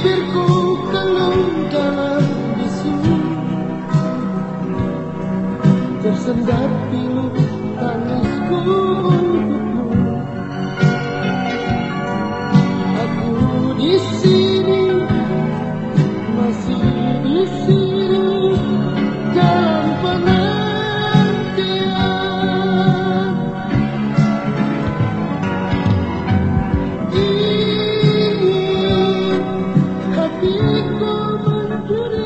bibirku keluh dalam bisu. Tersendat pilu tangisku do